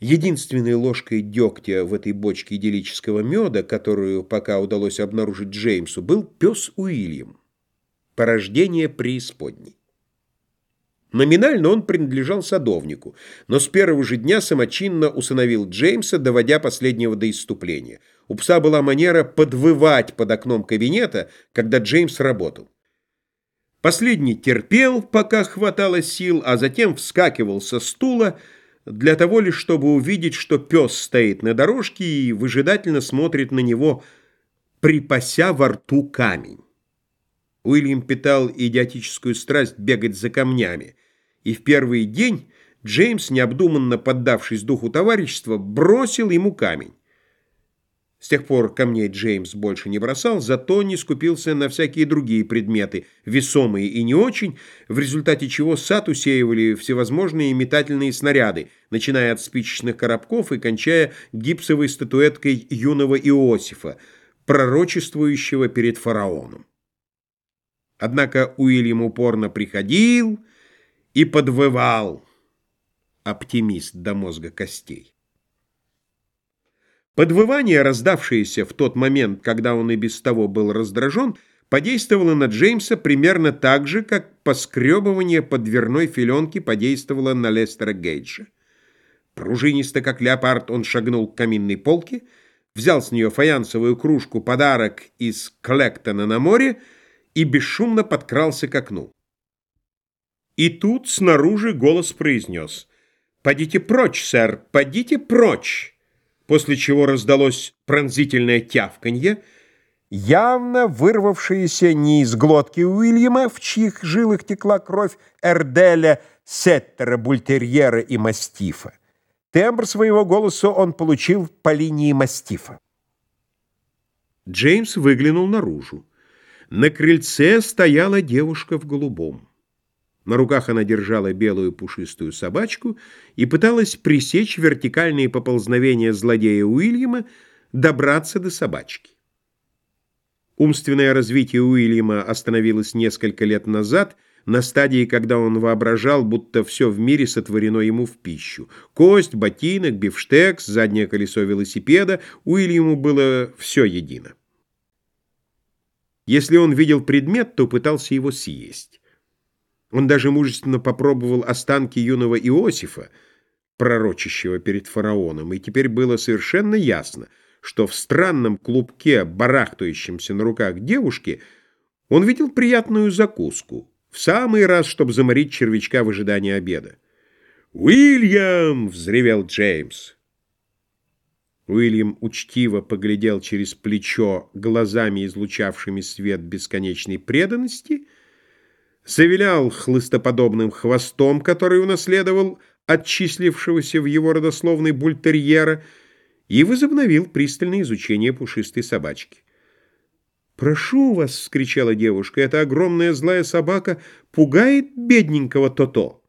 Единственной ложкой дегтя в этой бочке идиллического меда, которую пока удалось обнаружить Джеймсу, был пес Уильям, порождение преисподней. Номинально он принадлежал садовнику, но с первого же дня самочинно усыновил Джеймса, доводя последнего до исступления. У пса была манера подвывать под окном кабинета, когда Джеймс работал. Последний терпел, пока хватало сил, а затем вскакивал со стула, для того лишь, чтобы увидеть, что пес стоит на дорожке и выжидательно смотрит на него, припася во рту камень. Уильям питал идиотическую страсть бегать за камнями, и в первый день Джеймс, необдуманно поддавшись духу товарищества, бросил ему камень. С тех пор камней Джеймс больше не бросал, зато не скупился на всякие другие предметы, весомые и не очень, в результате чего сад усеивали всевозможные метательные снаряды, начиная от спичечных коробков и кончая гипсовой статуэткой юного Иосифа, пророчествующего перед фараоном. Однако Уильям упорно приходил и подвывал, оптимист до мозга костей. Подвывание, раздавшееся в тот момент, когда он и без того был раздражен, подействовало на Джеймса примерно так же, как поскребывание под дверной филенки подействовало на Лестера Гейджа. Пружинисто, как леопард, он шагнул к каминной полке, взял с нее фаянсовую кружку подарок из Клектона на море и бесшумно подкрался к окну. И тут снаружи голос произнес «Подите прочь, сэр, подите прочь!» После чего раздалось пронзительное тявканье, явно вырвавшееся не из глотки Уильяма, в чьих жилах текла кровь Эрделя, Сеттера, Бультерьера и Мастифа. Тембр своего голоса он получил по линии Мастифа. Джеймс выглянул наружу. На крыльце стояла девушка в голубом. На руках она держала белую пушистую собачку и пыталась пресечь вертикальные поползновения злодея Уильяма, добраться до собачки. Умственное развитие Уильяма остановилось несколько лет назад, на стадии, когда он воображал, будто все в мире сотворено ему в пищу. Кость, ботинок, бифштекс, заднее колесо велосипеда — Уильяму было все едино. Если он видел предмет, то пытался его съесть. Он даже мужественно попробовал останки юного Иосифа, пророчащего перед фараоном, и теперь было совершенно ясно, что в странном клубке, барахтающемся на руках девушки, он видел приятную закуску, в самый раз, чтобы заморить червячка в ожидании обеда. «Уильям!» — взревел Джеймс. Уильям учтиво поглядел через плечо глазами, излучавшими свет бесконечной преданности — завилял хлыстоподобным хвостом, который унаследовал отчислившегося в его родословной бультерьера, и возобновил пристальное изучение пушистой собачки. «Прошу вас!» — вскричала девушка. «Эта огромная злая собака пугает бедненького То-То!»